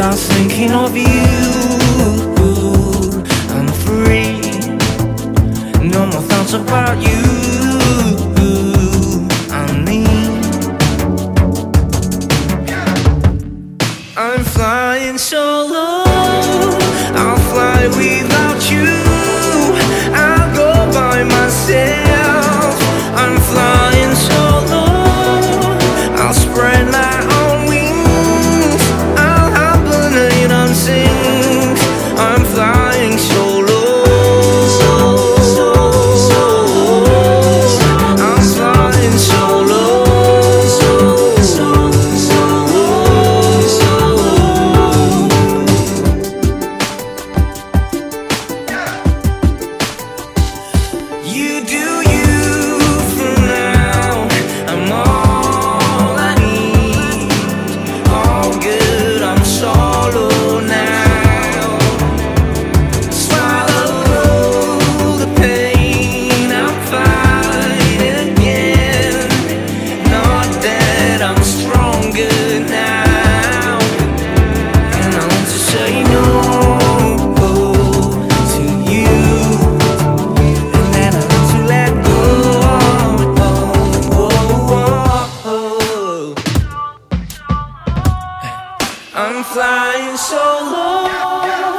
dance thinking of you. I'm free, no more thoughts about you. I'm. I'm flying so low. I'll fly with. I'm flying so low.